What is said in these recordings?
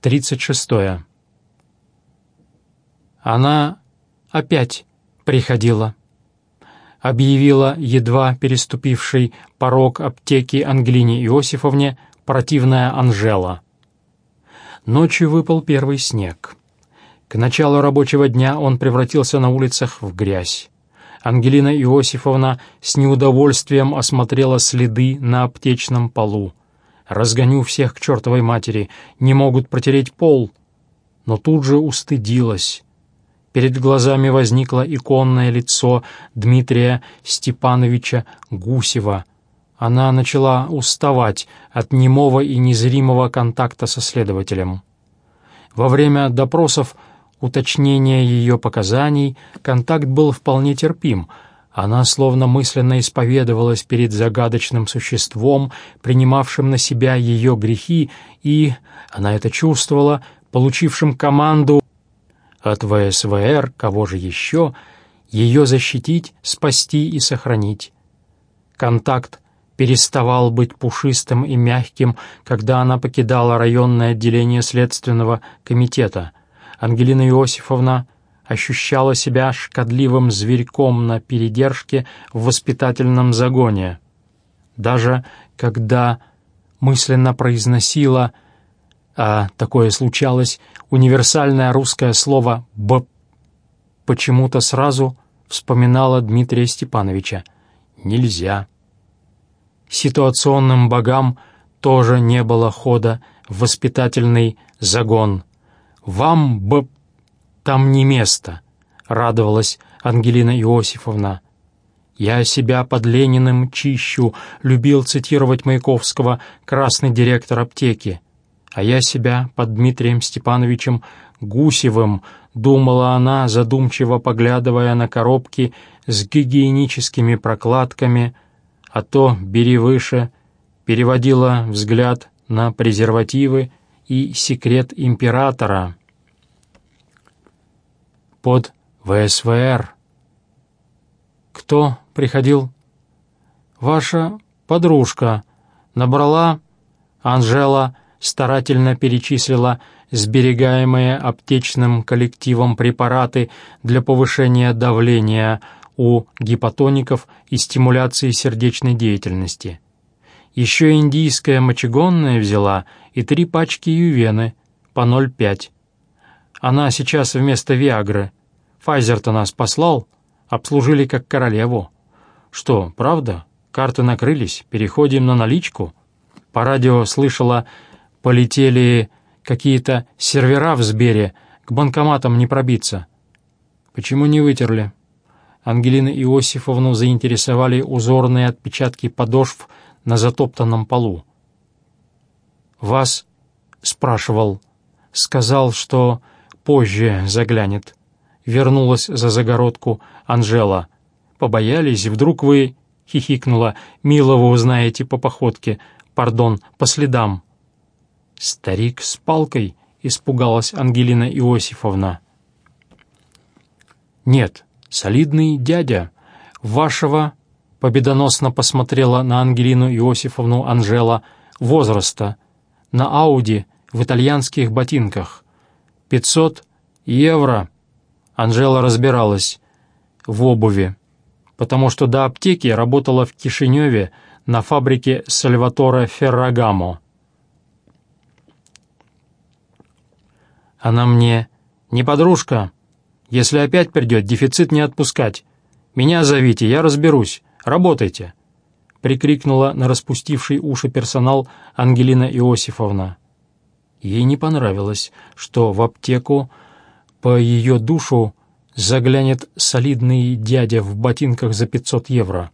36. Она опять приходила. Объявила едва переступивший порог аптеки Ангелине Иосифовне противная Анжела. Ночью выпал первый снег. К началу рабочего дня он превратился на улицах в грязь. Ангелина Иосифовна с неудовольствием осмотрела следы на аптечном полу. «Разгоню всех к чертовой матери, не могут протереть пол!» Но тут же устыдилась. Перед глазами возникло иконное лицо Дмитрия Степановича Гусева. Она начала уставать от немого и незримого контакта со следователем. Во время допросов уточнения ее показаний контакт был вполне терпим. Она словно мысленно исповедовалась перед загадочным существом, принимавшим на себя ее грехи, и, она это чувствовала, получившим команду от ВСВР, кого же еще, ее защитить, спасти и сохранить. Контакт переставал быть пушистым и мягким, когда она покидала районное отделение Следственного комитета. Ангелина Иосифовна ощущала себя шкодливым зверьком на передержке в воспитательном загоне. Даже когда мысленно произносила а такое случалось, универсальное русское слово «б» почему-то сразу вспоминала Дмитрия Степановича. Нельзя. Ситуационным богам тоже не было хода в воспитательный загон. «Вам, б, там не место», — радовалась Ангелина Иосифовна. «Я себя под Лениным чищу», — любил цитировать Маяковского «красный директор аптеки» а я себя под Дмитрием Степановичем Гусевым, думала она, задумчиво поглядывая на коробки с гигиеническими прокладками, а то «бери выше», переводила взгляд на презервативы и секрет императора. Под ВСВР. Кто приходил? Ваша подружка. Набрала Анжела старательно перечислила сберегаемые аптечным коллективом препараты для повышения давления у гипотоников и стимуляции сердечной деятельности. Еще индийская мочегонная взяла и три пачки ювены по 0,5. Она сейчас вместо Виагры. Файзер-то нас послал, обслужили как королеву. Что, правда? Карты накрылись, переходим на наличку? По радио слышала Полетели какие-то сервера в Сбере, к банкоматам не пробиться. Почему не вытерли? Ангелина Иосифовну заинтересовали узорные отпечатки подошв на затоптанном полу. «Вас?» — спрашивал. Сказал, что позже заглянет. Вернулась за загородку Анжела. «Побоялись, вдруг вы...» — хихикнула. «Мило вы узнаете по походке. Пардон, по следам». «Старик с палкой?» — испугалась Ангелина Иосифовна. «Нет, солидный дядя. Вашего...» — победоносно посмотрела на Ангелину Иосифовну Анжела. «Возраста. На Ауди, в итальянских ботинках. Пятьсот евро». Анжела разбиралась в обуви, потому что до аптеки работала в Кишиневе на фабрике Сальватора Феррагамо. Она мне не подружка. Если опять придет, дефицит не отпускать. Меня зовите, я разберусь. Работайте!» Прикрикнула на распустивший уши персонал Ангелина Иосифовна. Ей не понравилось, что в аптеку по ее душу заглянет солидный дядя в ботинках за 500 евро.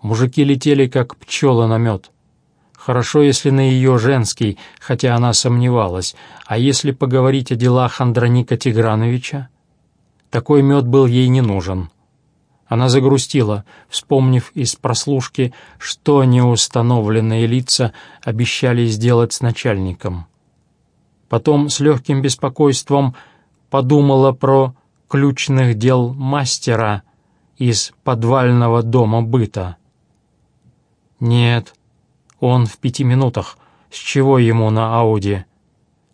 Мужики летели, как пчела на мед. Хорошо, если на ее женский, хотя она сомневалась. А если поговорить о делах Андроника Тиграновича? Такой мед был ей не нужен. Она загрустила, вспомнив из прослушки, что неустановленные лица обещали сделать с начальником. Потом с легким беспокойством подумала про ключных дел мастера из подвального дома быта. Нет, он в пяти минутах. С чего ему на Ауди?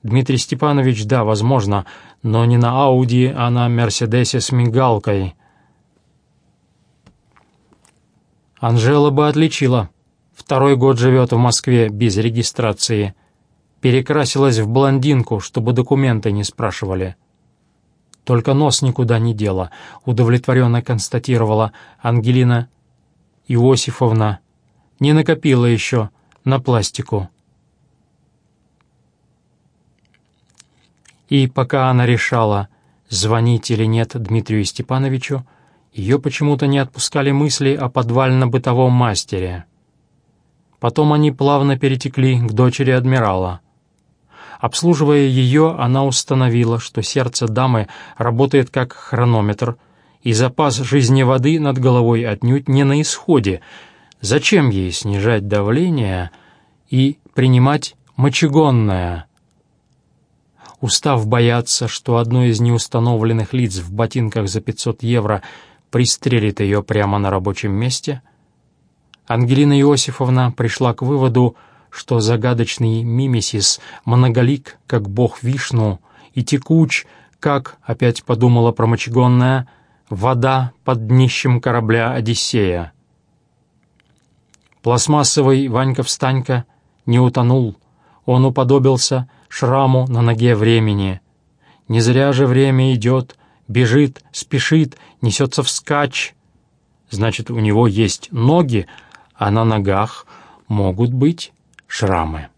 Дмитрий Степанович, да, возможно, но не на Ауди, а на Мерседесе с мигалкой. Анжела бы отличила. Второй год живет в Москве без регистрации. Перекрасилась в блондинку, чтобы документы не спрашивали. Только нос никуда не дела, удовлетворенно констатировала Ангелина Иосифовна. Не накопила еще на пластику. И пока она решала, звонить или нет Дмитрию Степановичу, ее почему-то не отпускали мысли о подвально-бытовом мастере. Потом они плавно перетекли к дочери адмирала. Обслуживая ее, она установила, что сердце дамы работает как хронометр, и запас жизни воды над головой отнюдь не на исходе. Зачем ей снижать давление и принимать мочегонное? Устав бояться, что одно из неустановленных лиц в ботинках за 500 евро пристрелит ее прямо на рабочем месте, Ангелина Иосифовна пришла к выводу, что загадочный мимесис многолик, как бог Вишну, и текуч, как, опять подумала промочегонная, вода под днищем корабля «Одиссея». Пластмассовый Ванька-встанька не утонул, он уподобился шраму на ноге времени. Не зря же время идет, бежит, спешит, несется вскачь. Значит, у него есть ноги, а на ногах могут быть шрамы.